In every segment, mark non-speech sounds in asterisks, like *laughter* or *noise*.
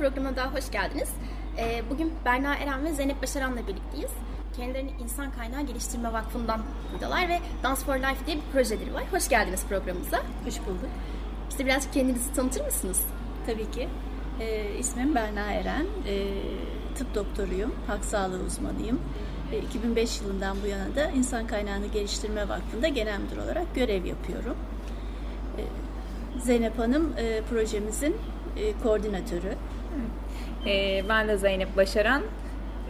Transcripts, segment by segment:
Programına daha hoş geldiniz. Ee, bugün Berna Eren ve Zeynep Başaran'la birlikteyiz. Kendilerini İnsan Kaynağı Geliştirme Vakfı'ndan buradalar ve Dance for Life diye bir projeleri var. Hoş geldiniz programımıza. Hoş bulduk. Bize birazcık kendinizi tanıtır mısınız? Tabii ki. E, ismim Berna Eren. E, tıp doktoruyum. Halk sağlığı uzmanıyım. E, 2005 yılından bu yana da İnsan Kaynağını Geliştirme Vakfı'nda genel müdür olarak görev yapıyorum. E, Zeynep Hanım e, projemizin e, koordinatörü. Ee, ben de Zeynep Başaran.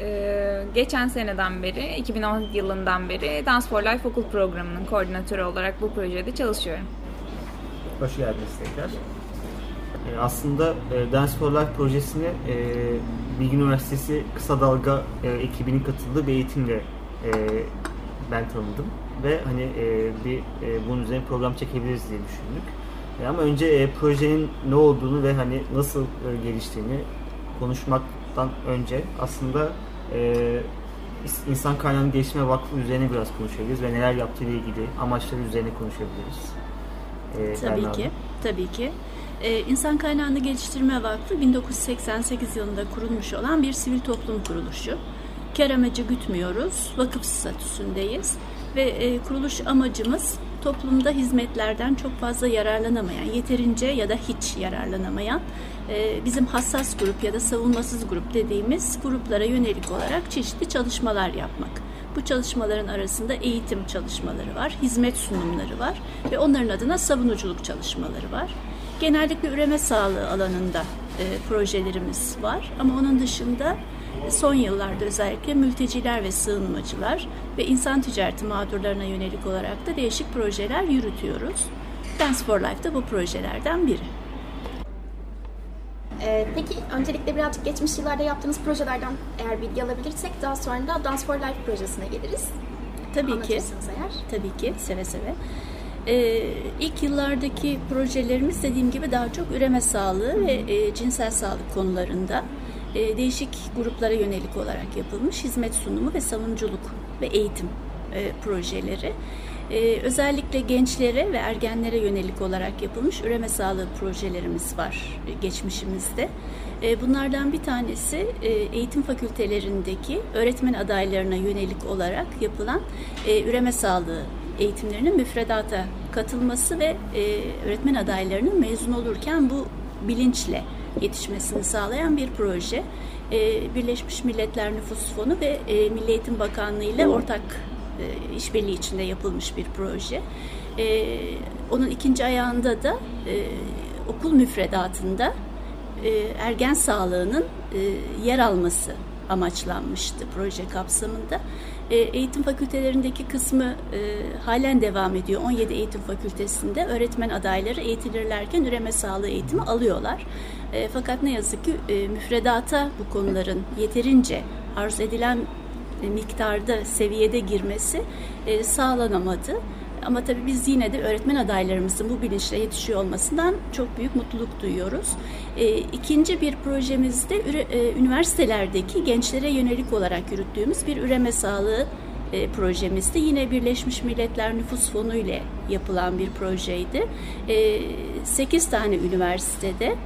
Ee, geçen seneden beri, 2010 yılından beri Dance for Life okul programının koordinatörü olarak bu projede çalışıyorum. Hoş geldiniz tekrar. Ee, aslında e, Dance for Life projesini e, Bilgi Üniversitesi Kısa Dalga e, ekibinin katıldığı bir eğitimle e, ben tanıdım. Ve hani bir bunun üzerine program çekebiliriz diye düşündük. Ama önce projenin ne olduğunu ve hani nasıl geliştiğini konuşmaktan önce aslında e, İnsan Kaynağını Geliştirme Vakfı üzerine biraz konuşabiliriz ve neler yaptığı ile ilgili amaçları üzerine konuşabiliriz. E, Tabii Berna ki. Tabii ki. Ee, İnsan Kaynağını Geliştirme Vakfı 1988 yılında kurulmuş olan bir sivil toplum kuruluşu. Kar amacı gütmüyoruz, vakıf statüsündeyiz ve e, kuruluş amacımız toplumda hizmetlerden çok fazla yararlanamayan, yeterince ya da hiç yararlanamayan e, bizim hassas grup ya da savunmasız grup dediğimiz gruplara yönelik olarak çeşitli çalışmalar yapmak. Bu çalışmaların arasında eğitim çalışmaları var, hizmet sunumları var ve onların adına savunuculuk çalışmaları var. Genellikle üreme sağlığı alanında e, projelerimiz var ama onun dışında son yıllarda özellikle mülteciler ve sığınmacılar ve insan ticareti mağdurlarına yönelik olarak da değişik projeler yürütüyoruz. Dance for Life da bu projelerden biri. Ee, peki öncelikle birazcık geçmiş yıllarda yaptığınız projelerden eğer bilgi alabilirsek daha sonra da Dance for Life projesine geliriz. Tabii ki. Eğer. Tabii ki seve seve. Ee, ilk yıllardaki projelerimiz dediğim gibi daha çok üreme sağlığı ve e, cinsel sağlık konularında e, değişik gruplara yönelik olarak yapılmış hizmet sunumu ve savunuculuk ve eğitim e, projeleri. E, özellikle gençlere ve ergenlere yönelik olarak yapılmış üreme sağlığı projelerimiz var e, geçmişimizde. E, bunlardan bir tanesi e, eğitim fakültelerindeki öğretmen adaylarına yönelik olarak yapılan üreme sağlığı eğitimlerinin müfredata katılması ve öğretmen adaylarının mezun olurken bu bilinçle yetişmesini sağlayan bir proje. E, Birleşmiş Milletler Nüfus Fonu ve e, Milli Eğitim Bakanlığı ile ortak e, işbirliği içinde yapılmış bir proje. Onun ikinci ayağında da okul müfredatında ergen sağlığının yer alması amaçlanmıştı proje kapsamında. E, eğitim fakültelerindeki kısmı e, halen devam ediyor. 17 eğitim fakültesinde öğretmen adayları eğitilirlerken üreme sağlığı eğitimi alıyorlar. E, fakat ne yazık ki e, müfredata bu konuların yeterince arz edilen e, miktarda, seviyede girmesi e, sağlanamadı. Ama tabii biz yine de öğretmen adaylarımızın bu bilinçle yetişiyor olmasından çok büyük mutluluk duyuyoruz. E, ikinci bir projemizde üre, e, üniversitelerdeki gençlere yönelik olarak yürüttüğümüz bir üreme sağlığı e, projemizdi. Yine Birleşmiş Milletler Nüfus Fonu ile yapılan bir projeydi. E, 8 tane üniversitede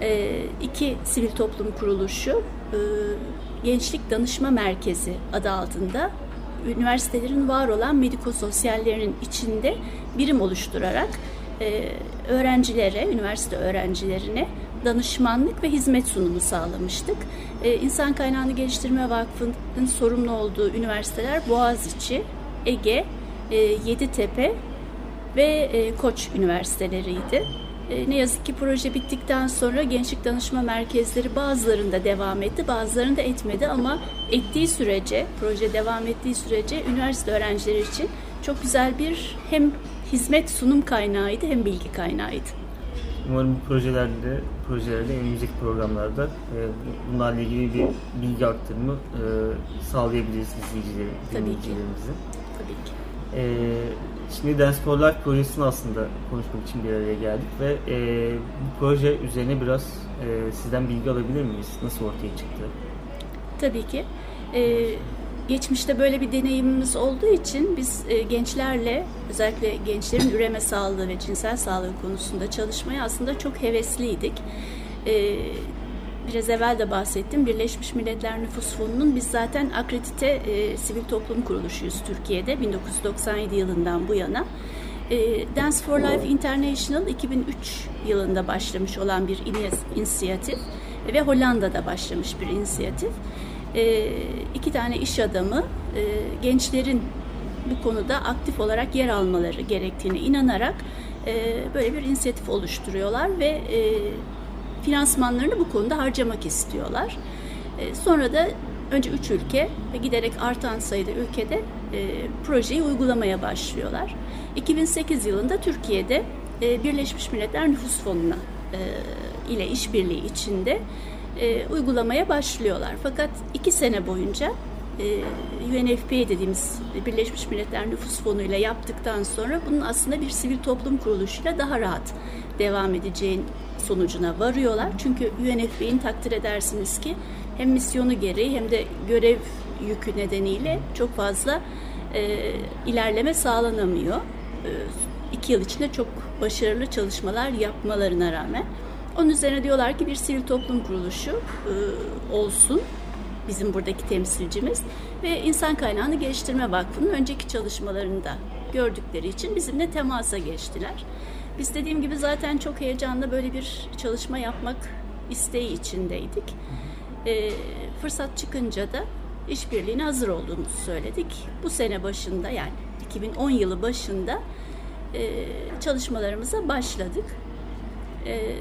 e, iki sivil toplum kuruluşu e, Gençlik Danışma Merkezi adı altında üniversitelerin var olan medikososyallerinin içinde birim oluşturarak e, öğrencilere, üniversite öğrencilerine danışmanlık ve hizmet sunumu sağlamıştık. E, İnsan Kaynağını Geliştirme Vakfı'nın sorumlu olduğu üniversiteler Boğaziçi, Ege, e, Yeditepe ve e, Koç üniversiteleriydi. E, ne yazık ki proje bittikten sonra gençlik danışma merkezleri bazılarında devam etti, bazılarında etmedi ama ettiği sürece, proje devam ettiği sürece üniversite öğrencileri için çok güzel bir hem hizmet sunum kaynağıydı hem bilgi kaynağıydı. umarım bu projelerde, projelerde önümüzdeki programlarda e, bunlarla ilgili bir bilgi aktarımı e, sağlayabiliriz izleyicilerin, dinleyicilerimizin. Tabii ki. E, şimdi Dance for Life projesini aslında konuşmak için bir araya geldik ve e, bu proje üzerine biraz e, sizden bilgi alabilir miyiz? Nasıl ortaya çıktı? Tabii ki. Ee, geçmişte böyle bir deneyimimiz olduğu için biz e, gençlerle özellikle gençlerin üreme sağlığı ve cinsel sağlığı konusunda çalışmaya aslında çok hevesliydik. Ee, biraz evvel de bahsettim. Birleşmiş Milletler Nüfus Fonu'nun biz zaten akredite e, sivil toplum kuruluşuyuz Türkiye'de 1997 yılından bu yana. E, Dance for Life International 2003 yılında başlamış olan bir inisiyatif ve Hollanda'da başlamış bir inisiyatif. E, iki tane iş adamı e, gençlerin bu konuda aktif olarak yer almaları gerektiğine inanarak e, böyle bir inisiyatif oluşturuyorlar ve e, finansmanlarını bu konuda harcamak istiyorlar. E, sonra da önce üç ülke ve giderek artan sayıda ülkede e, projeyi uygulamaya başlıyorlar. 2008 yılında Türkiye'de e, Birleşmiş Milletler Nüfus Fonu'na e, ile işbirliği içinde e, uygulamaya başlıyorlar. Fakat iki sene boyunca e, UNFPA dediğimiz Birleşmiş Milletler Nüfus Fonu ile yaptıktan sonra bunun aslında bir sivil toplum kuruluşuyla daha rahat devam edeceğin sonucuna varıyorlar. Çünkü UNFPA'nin takdir edersiniz ki hem misyonu gereği hem de görev yükü nedeniyle çok fazla e, ilerleme sağlanamıyor. E, iki yıl içinde çok başarılı çalışmalar yapmalarına rağmen. Onun üzerine diyorlar ki bir sivil toplum kuruluşu e, olsun bizim buradaki temsilcimiz ve İnsan Kaynağını Geliştirme Vakfı'nın önceki çalışmalarında gördükleri için bizimle temasa geçtiler. Biz dediğim gibi zaten çok heyecanla böyle bir çalışma yapmak isteği içindeydik. E, fırsat çıkınca da işbirliğine hazır olduğumuzu söyledik. Bu sene başında yani 2010 yılı başında e, çalışmalarımıza başladık. E,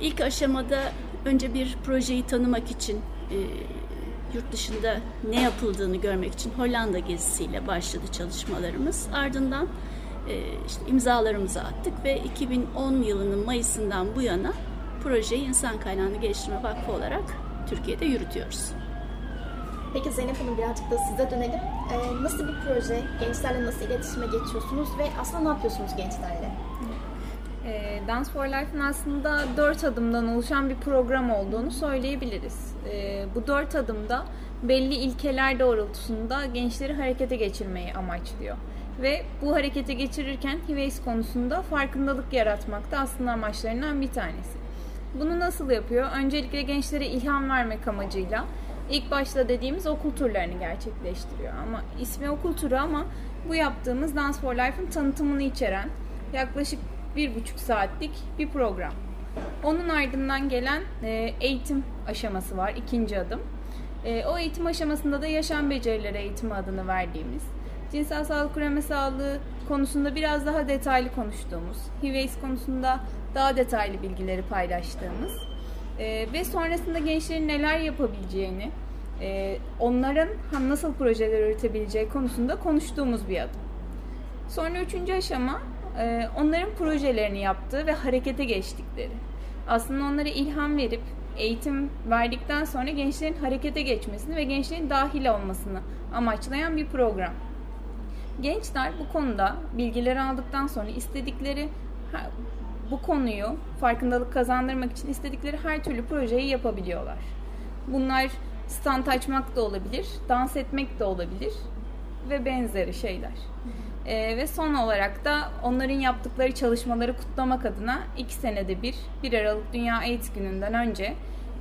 ilk aşamada önce bir projeyi tanımak için e, yurt dışında ne yapıldığını görmek için Hollanda gezisiyle başladı çalışmalarımız. Ardından işte imzalarımızı attık ve 2010 yılının Mayıs'ından bu yana projeyi İnsan Kaynağını Geliştirme Vakfı olarak Türkiye'de yürütüyoruz. Peki Zeynep Hanım birazcık da size dönelim. Ee, nasıl bir proje? Gençlerle nasıl iletişime geçiyorsunuz ve aslında ne yapıyorsunuz gençlerle? E, Dance for Life'ın aslında dört adımdan oluşan bir program olduğunu söyleyebiliriz. E, bu dört adımda belli ilkeler doğrultusunda gençleri harekete geçirmeyi amaçlıyor. Ve bu harekete geçirirken HIV konusunda farkındalık yaratmak da aslında amaçlarından bir tanesi. Bunu nasıl yapıyor? Öncelikle gençlere ilham vermek amacıyla ilk başta dediğimiz okul turlarını gerçekleştiriyor. Ama ismi okul turu ama bu yaptığımız Dance for Life'ın tanıtımını içeren yaklaşık bir buçuk saatlik bir program. Onun ardından gelen e, eğitim aşaması var, ikinci adım. E, o eğitim aşamasında da yaşam becerileri eğitimi adını verdiğimiz, cinsel sağlık üreme sağlığı konusunda biraz daha detaylı konuştuğumuz, HIV konusunda daha detaylı bilgileri paylaştığımız e, ve sonrasında gençlerin neler yapabileceğini, onların nasıl projeler üretebileceği konusunda konuştuğumuz bir adım. Sonra üçüncü aşama e, onların projelerini yaptığı ve harekete geçtikleri. Aslında onlara ilham verip eğitim verdikten sonra gençlerin harekete geçmesini ve gençlerin dahil olmasını amaçlayan bir program. Gençler bu konuda bilgileri aldıktan sonra istedikleri bu konuyu farkındalık kazandırmak için istedikleri her türlü projeyi yapabiliyorlar. Bunlar stand açmak da olabilir, dans etmek de olabilir ve benzeri şeyler. E, ve son olarak da onların yaptıkları çalışmaları kutlamak adına iki senede bir, 1 Aralık Dünya AIDS Günü'nden önce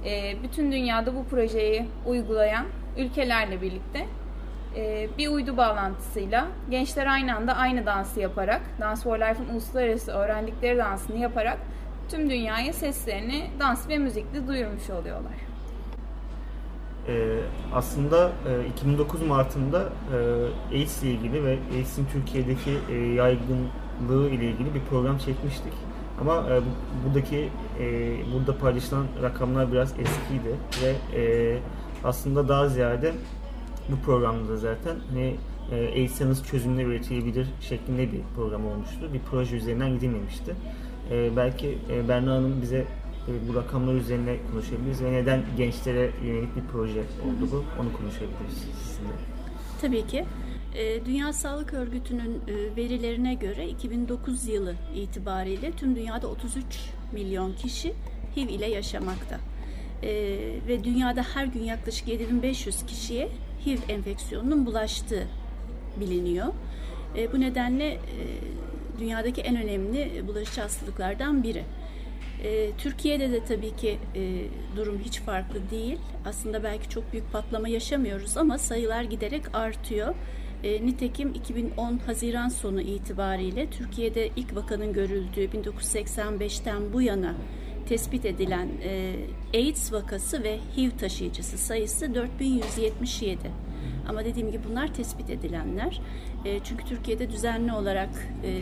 e, bütün dünyada bu projeyi uygulayan ülkelerle birlikte bir uydu bağlantısıyla gençler aynı anda aynı dansı yaparak, Dance for Life'ın uluslararası öğrendikleri dansını yaparak tüm dünyaya seslerini dans ve müzikle duyurmuş oluyorlar. Ee, aslında e, 2009 Mart'ında e, AIDS ile ilgili ve AIDS'in Türkiye'deki e, yaygınlığı ile ilgili bir program çekmiştik. Ama e, buradaki e, burada paylaşılan rakamlar biraz eskiydi ve e, aslında daha ziyade bu programda zaten hani e, nasıl çözümler üretilebilir şeklinde bir program olmuştu. Bir proje üzerinden gidilmemişti. e, belki e, Berna Hanım bize e, bu rakamlar üzerine konuşabiliriz ve neden gençlere yönelik bir proje oldu bu onu konuşabiliriz sizinle. Tabii ki. E, Dünya Sağlık Örgütü'nün e, verilerine göre 2009 yılı itibariyle tüm dünyada 33 milyon kişi HIV ile yaşamakta. E, ve dünyada her gün yaklaşık 7500 kişiye HIV enfeksiyonunun bulaştığı biliniyor. Bu nedenle dünyadaki en önemli bulaşıcı hastalıklardan biri. Türkiye'de de tabii ki durum hiç farklı değil. Aslında belki çok büyük patlama yaşamıyoruz ama sayılar giderek artıyor. E, nitekim 2010 Haziran sonu itibariyle Türkiye'de ilk vakanın görüldüğü 1985'ten bu yana tespit edilen e, AIDS vakası ve HIV taşıyıcısı sayısı 4177. Ama dediğim gibi bunlar tespit edilenler. E, çünkü Türkiye'de düzenli olarak e,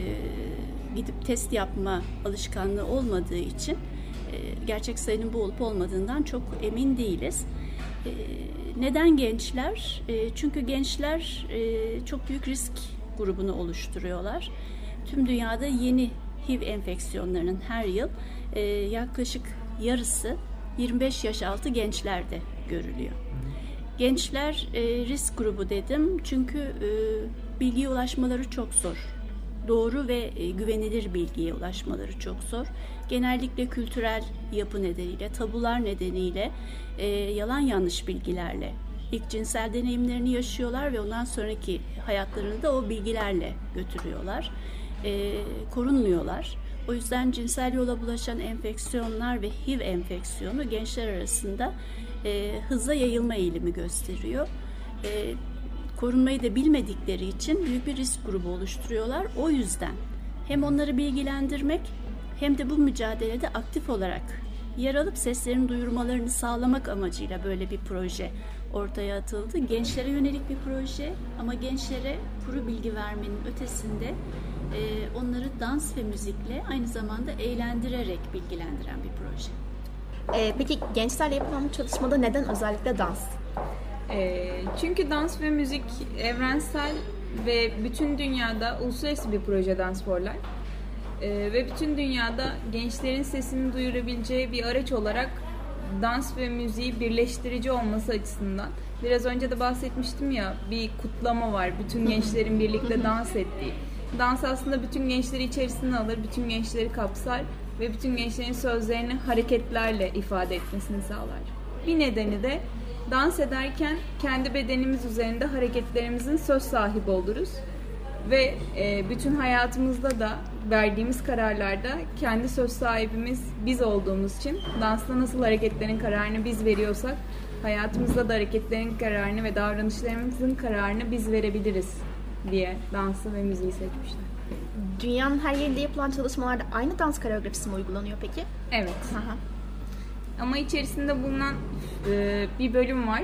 gidip test yapma alışkanlığı olmadığı için e, gerçek sayının bu olup olmadığından çok emin değiliz. E, neden gençler? E, çünkü gençler e, çok büyük risk grubunu oluşturuyorlar. Tüm dünyada yeni HIV enfeksiyonlarının her yıl e, yaklaşık yarısı 25 yaş altı gençlerde görülüyor. Gençler e, risk grubu dedim çünkü e, bilgiye ulaşmaları çok zor. Doğru ve e, güvenilir bilgiye ulaşmaları çok zor. Genellikle kültürel yapı nedeniyle, tabular nedeniyle e, yalan yanlış bilgilerle ilk cinsel deneyimlerini yaşıyorlar ve ondan sonraki hayatlarını da o bilgilerle götürüyorlar. E, korunmuyorlar. O yüzden cinsel yola bulaşan enfeksiyonlar ve HIV enfeksiyonu gençler arasında e, hızla yayılma eğilimi gösteriyor. E, korunmayı da bilmedikleri için büyük bir risk grubu oluşturuyorlar. O yüzden hem onları bilgilendirmek hem de bu mücadelede aktif olarak yer alıp seslerin duyurmalarını sağlamak amacıyla böyle bir proje ortaya atıldı. Gençlere yönelik bir proje ama gençlere kuru bilgi vermenin ötesinde e, onları dans ve müzikle aynı zamanda eğlendirerek bilgilendiren bir proje. E, peki gençlerle yapılan bu çalışmada neden özellikle dans? E, çünkü dans ve müzik evrensel ve bütün dünyada uluslararası bir proje Dance for Life. E, ve bütün dünyada gençlerin sesini duyurabileceği bir araç olarak dans ve müziği birleştirici olması açısından. Biraz önce de bahsetmiştim ya bir kutlama var. Bütün gençlerin birlikte *laughs* dans ettiği. Dans aslında bütün gençleri içerisine alır, bütün gençleri kapsar ve bütün gençlerin sözlerini hareketlerle ifade etmesini sağlar. Bir nedeni de dans ederken kendi bedenimiz üzerinde hareketlerimizin söz sahibi oluruz. Ve e, bütün hayatımızda da verdiğimiz kararlarda kendi söz sahibimiz biz olduğumuz için dansta nasıl hareketlerin kararını biz veriyorsak hayatımızda da hareketlerin kararını ve davranışlarımızın kararını biz verebiliriz diye dansı ve müziği seçmişler. Dünyanın her yerinde yapılan çalışmalarda aynı dans koreografisi mi uygulanıyor peki? Evet. Aha. Ama içerisinde bulunan e, bir bölüm var.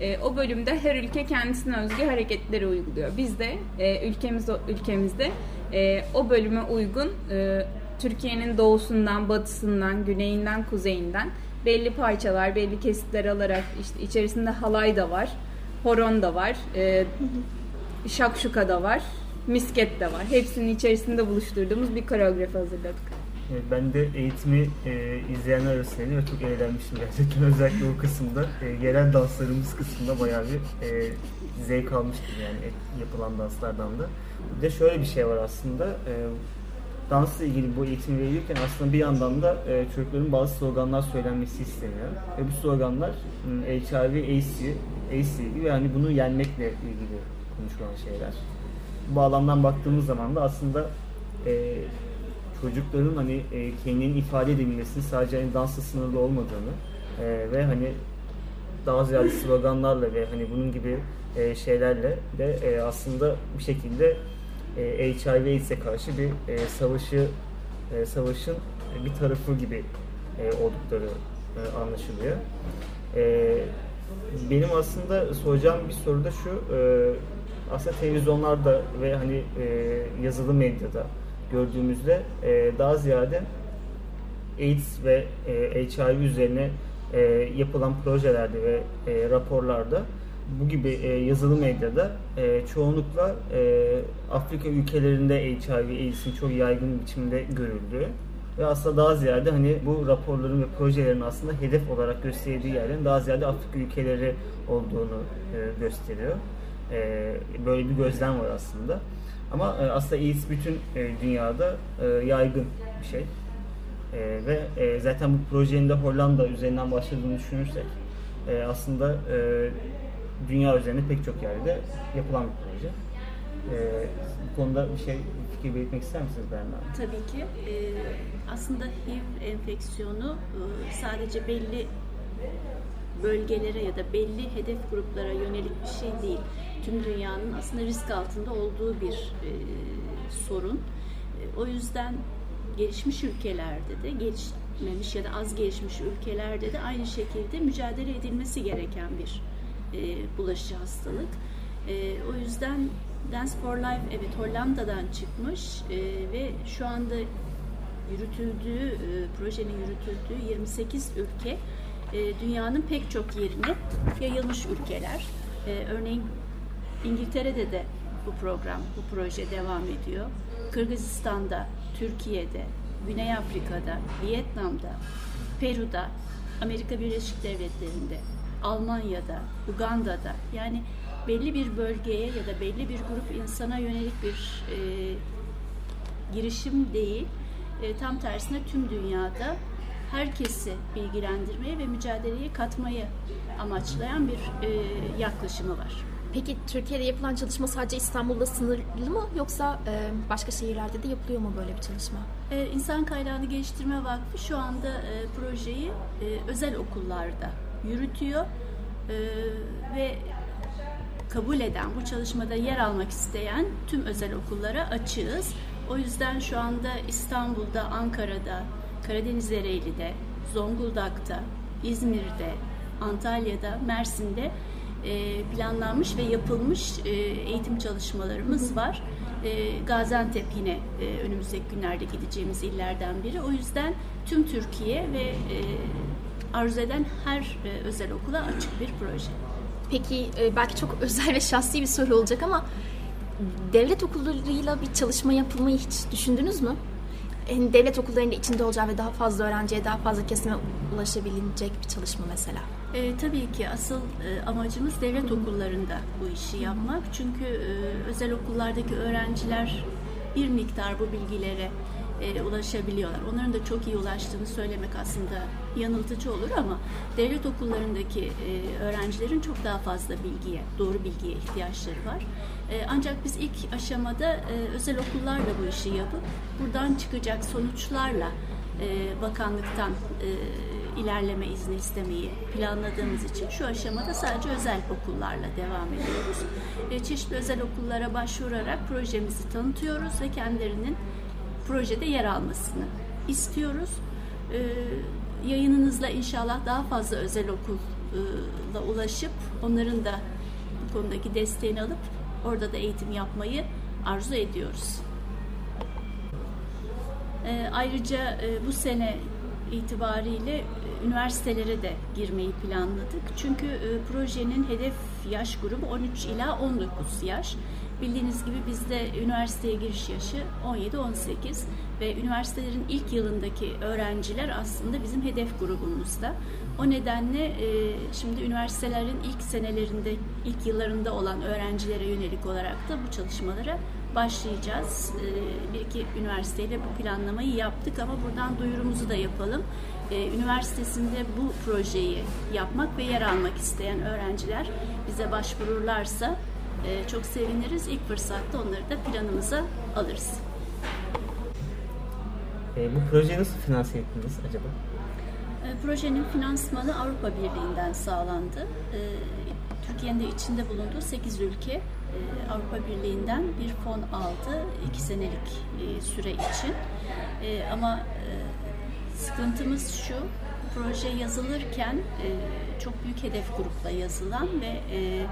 E, o bölümde her ülke kendisine özgü hareketleri uyguluyor. Biz de e, ülkemiz ülkemizde e, o bölüme uygun e, Türkiye'nin doğusundan, batısından, güneyinden, kuzeyinden belli parçalar, belli kesitler alarak işte içerisinde halay da var, horon da var, e, şakşuka da var, misket de var. Hepsinin içerisinde buluşturduğumuz bir koreografi hazırladık. Ben de eğitimi e, izleyenler arasındaydım ve çok eğlenmiştim gerçekten. *laughs* Özellikle o kısımda, e, yerel danslarımız kısmında bayağı bir e, zevk almıştım yani yapılan danslardan da. Bir de şöyle bir şey var aslında. E, dansla ilgili bu eğitimi verirken aslında bir yandan da e, çocukların bazı sloganlar söylenmesi isteniyor. Ve bu sloganlar HIV, AIDS, AIDS ilgili yani bunu yenmekle ilgili konuşulan şeyler. Bu alandan baktığımız zaman da aslında e, çocukların hani e, kendini ifade edebilmesini sadece hani dansla sınırlı olmadığını e, ve hani daha ziyade sloganlarla ve hani bunun gibi e, şeylerle de e, aslında bir şekilde e, HIV AIDS'e karşı bir e, savaşı e, savaşın bir tarafı gibi e, oldukları e, anlaşılıyor. E, benim aslında soracağım bir soru da şu e, aslında televizyonlarda ve hani e, yazılı medyada gördüğümüzde e, daha ziyade AIDS ve e, HIV üzerine e, yapılan projelerde ve e, raporlarda bu gibi e, yazılı medyada e, çoğunlukla e, Afrika ülkelerinde HIV AIDS'in çok yaygın biçimde görüldüğü ve aslında daha ziyade hani bu raporların ve projelerin aslında hedef olarak gösterdiği yerlerin daha ziyade Afrika ülkeleri olduğunu e, gösteriyor. E, böyle bir gözlem var aslında. Ama e, aslında AIDS bütün e, dünyada e, yaygın bir şey. E, ve e, zaten bu projenin de Hollanda üzerinden başladığını düşünürsek e, aslında e, dünya üzerinde pek çok yerde yapılan bir proje. E, bu konuda bir şey fikir belirtmek ister misiniz Berna? Tabii ki. E, aslında HIV enfeksiyonu e, sadece belli bölgelere ya da belli hedef gruplara yönelik bir şey değil. Tüm dünyanın aslında risk altında olduğu bir e, sorun. E, o yüzden gelişmiş ülkelerde de gelişmemiş ya da az gelişmiş ülkelerde de aynı şekilde mücadele edilmesi gereken bir e, bulaşıcı hastalık. E, o yüzden Dance for Life evet Hollanda'dan çıkmış e, ve şu anda yürütüldüğü, e, projenin yürütüldüğü 28 ülke e, dünyanın pek çok yerine yayılmış ülkeler. E, örneğin İngiltere'de de bu program, bu proje devam ediyor. Kırgızistan'da, Türkiye'de, Güney Afrika'da, Vietnam'da, Peru'da, Amerika Birleşik Devletleri'nde, Almanya'da, Uganda'da yani belli bir bölgeye ya da belli bir grup insana yönelik bir e, girişim değil, e, tam tersine tüm dünyada herkesi bilgilendirmeye ve mücadeleye katmayı amaçlayan bir e, yaklaşımı var. Peki Türkiye'de yapılan çalışma sadece İstanbul'da sınırlı mı yoksa e, başka şehirlerde de yapılıyor mu böyle bir çalışma? Ee, İnsan Kaynağını Geliştirme Vakfı şu anda e, projeyi e, özel okullarda yürütüyor e, ve kabul eden, bu çalışmada yer almak isteyen tüm özel okullara açığız. O yüzden şu anda İstanbul'da, Ankara'da, Karadeniz Ereğli'de, Zonguldak'ta, İzmir'de, Antalya'da, Mersin'de e, planlanmış ve yapılmış e, eğitim çalışmalarımız var. E, Gaziantep yine önümüzdeki günlerde gideceğimiz illerden biri. O yüzden tüm Türkiye ve arzu eden her özel okula açık bir proje. Peki belki çok *laughs* özel ve şahsi bir soru olacak ama devlet okullarıyla bir çalışma yapılmayı hiç düşündünüz mü? Yani devlet okullarında içinde olacağı ve daha fazla öğrenciye, daha fazla kesime ulaşabilecek bir çalışma mesela. E, tabii ki asıl e, amacımız devlet okullarında bu işi yapmak. Çünkü e, özel okullardaki öğrenciler bir miktar bu bilgilere e, ulaşabiliyorlar. Onların da çok iyi ulaştığını söylemek aslında yanıltıcı olur ama devlet okullarındaki e, öğrencilerin çok daha fazla bilgiye, doğru bilgiye ihtiyaçları var. E, ancak biz ilk aşamada e, özel okullarla bu işi yapıp buradan çıkacak sonuçlarla e, bakanlıktan e, ilerleme izni istemeyi planladığımız için şu aşamada sadece özel okullarla devam ediyoruz. E, çeşitli özel okullara başvurarak projemizi tanıtıyoruz ve kendilerinin projede yer almasını istiyoruz. E, yayınınızla inşallah daha fazla özel okulla ulaşıp onların da bu konudaki desteğini alıp orada da eğitim yapmayı arzu ediyoruz. E, ayrıca e, bu sene itibariyle e, üniversitelere de girmeyi planladık. Çünkü e, projenin hedef yaş grubu 13 ila 19 yaş. Bildiğiniz gibi bizde üniversiteye giriş yaşı 17-18 ve üniversitelerin ilk yılındaki öğrenciler aslında bizim hedef grubumuzda. O nedenle e, şimdi üniversitelerin ilk senelerinde, ilk yıllarında olan öğrencilere yönelik olarak da bu çalışmalara başlayacağız. E, bir iki üniversiteyle bu planlamayı yaptık ama buradan duyurumuzu da yapalım. E, üniversitesinde bu projeyi yapmak ve yer almak isteyen öğrenciler bize başvururlarsa e, çok seviniriz. İlk fırsatta onları da planımıza alırız. E, bu projeyi nasıl finanse ettiniz acaba? E, projenin finansmanı Avrupa Birliği'nden sağlandı. E, Türkiye'nin de içinde bulunduğu 8 ülke e, Avrupa Birliği'nden bir fon aldı 2 senelik e, süre için. E, ama e, sıkıntımız şu, proje yazılırken e, çok büyük hedef grupla yazılan ve e,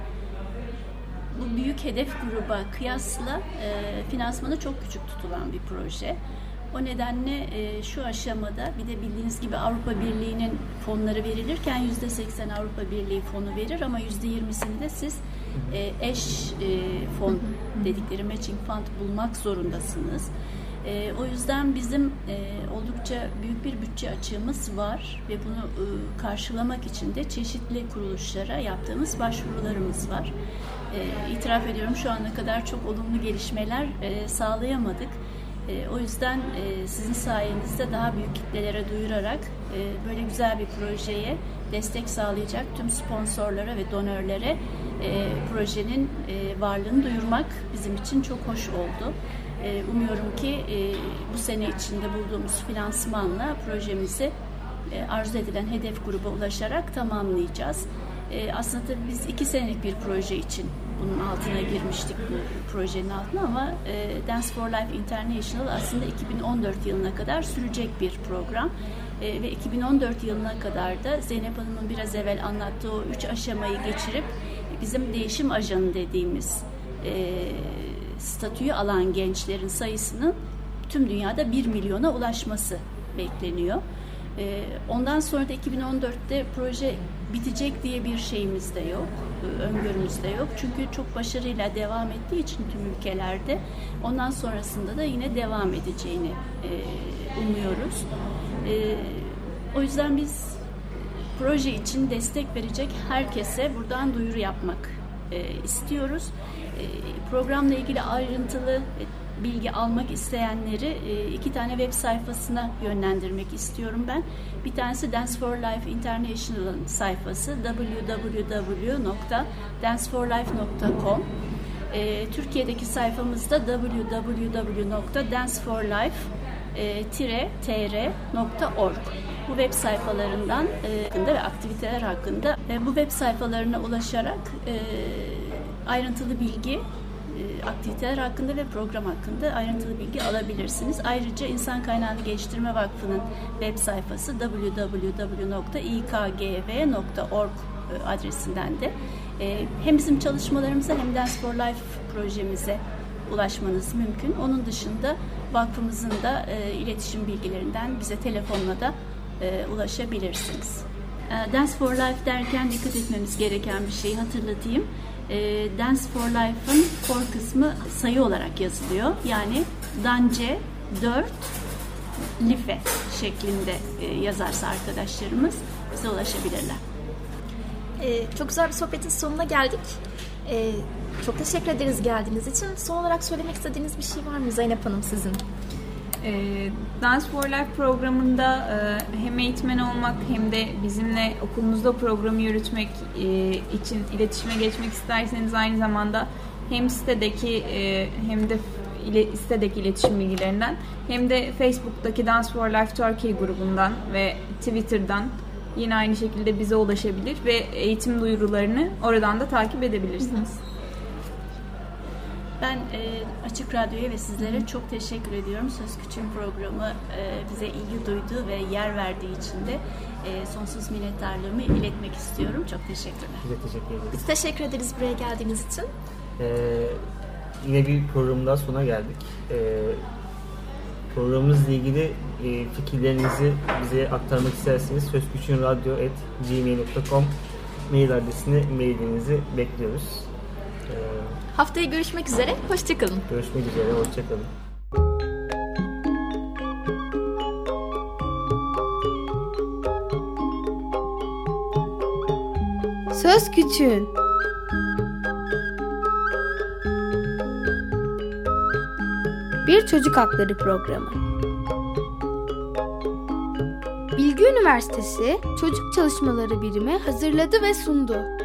bu büyük hedef gruba kıyasla e, finansmanı çok küçük tutulan bir proje. O nedenle e, şu aşamada bir de bildiğiniz gibi Avrupa Birliği'nin fonları verilirken yüzde seksen Avrupa Birliği fonu verir ama yüzde yirmisini de siz e, eş e, fon dedikleri matching fund bulmak zorundasınız. E, o yüzden bizim e, oldukça büyük bir bütçe açığımız var ve bunu e, karşılamak için de çeşitli kuruluşlara yaptığımız başvurularımız var. E, itiraf ediyorum şu ana kadar çok olumlu gelişmeler e, sağlayamadık. E, o yüzden e, sizin sayenizde daha büyük kitlelere duyurarak e, böyle güzel bir projeye destek sağlayacak tüm sponsorlara ve donörlere e, projenin e, varlığını duyurmak bizim için çok hoş oldu. E, umuyorum ki e, bu sene içinde bulduğumuz finansmanla projemizi e, arzu edilen hedef gruba ulaşarak tamamlayacağız. E, aslında biz iki senelik bir proje için bunun altına girmiştik bu projenin altına ama e, Dance for Life International aslında 2014 yılına kadar sürecek bir program. E, ve 2014 yılına kadar da Zeynep Hanım'ın biraz evvel anlattığı o üç aşamayı geçirip bizim değişim ajanı dediğimiz e, statüyü alan gençlerin sayısının tüm dünyada 1 milyona ulaşması bekleniyor. E, ondan sonra da 2014'te proje bitecek diye bir şeyimiz de yok, e, öngörümüz de yok. Çünkü çok başarıyla devam ettiği için tüm ülkelerde ondan sonrasında da yine devam edeceğini e, umuyoruz. E, o yüzden biz proje için destek verecek herkese buradan duyuru yapmak istiyoruz. programla ilgili ayrıntılı bilgi almak isteyenleri e, iki tane web sayfasına yönlendirmek istiyorum ben. Bir tanesi Dance for Life International'ın sayfası www.danceforlife.com e, Türkiye'deki sayfamızda www.danceforlife-tr.org bu web sayfalarından e, hakkında ve aktiviteler hakkında bu web sayfalarına ulaşarak ayrıntılı bilgi e, aktiviteler hakkında ve program hakkında ayrıntılı bilgi alabilirsiniz. Ayrıca İnsan Kaynağını Geliştirme Vakfı'nın web sayfası www.ikgv.org e, adresinden de e, hem bizim çalışmalarımıza hem Dance for Life projemize ulaşmanız mümkün. Onun dışında vakfımızın da iletişim bilgilerinden bize telefonla da ulaşabilirsiniz. Dance for Life derken dikkat etmemiz gereken bir şeyi hatırlatayım e, Dance for Life'ın for kısmı sayı olarak yazılıyor. Yani Dance 4 Life şeklinde e, yazarsa arkadaşlarımız bize ulaşabilirler. Ee, çok güzel bir sohbetin sonuna geldik. Ee, çok teşekkür ederiz geldiğiniz için. Son olarak söylemek istediğiniz bir şey var mı Zeynep Hanım sizin? E, Dance for Life programında e, hem eğitmen olmak hem de bizimle okulumuzda programı yürütmek e, için iletişime geçmek isterseniz aynı zamanda hem sitedeki e, hem de ile, sitedeki iletişim bilgilerinden hem de Facebook'taki Dance for Life Turkey grubundan ve Twitter'dan yine aynı şekilde bize ulaşabilir ve eğitim duyurularını oradan da takip edebilirsiniz. Ben e, Açık Radyo'ya ve sizlere çok teşekkür ediyorum. Söz Küçüğün programı e, bize ilgi duyduğu ve yer verdiği için de e, sonsuz minnettarlığımı iletmek istiyorum. Çok teşekkürler. Biz teşekkür ederiz. Biz teşekkür ederiz buraya geldiğiniz için. Ee, yine bir programın daha sona geldik. Ee, programımızla ilgili e, fikirlerinizi bize aktarmak isterseniz sözküçüğünradyo.gmail.com mail adresine mailinizi bekliyoruz. Haftaya görüşmek üzere, hoşçakalın. Görüşmek üzere, hoşçakalın. Söz Küçüğün Bir Çocuk Hakları Programı Bilgi Üniversitesi Çocuk Çalışmaları Birimi hazırladı ve sundu.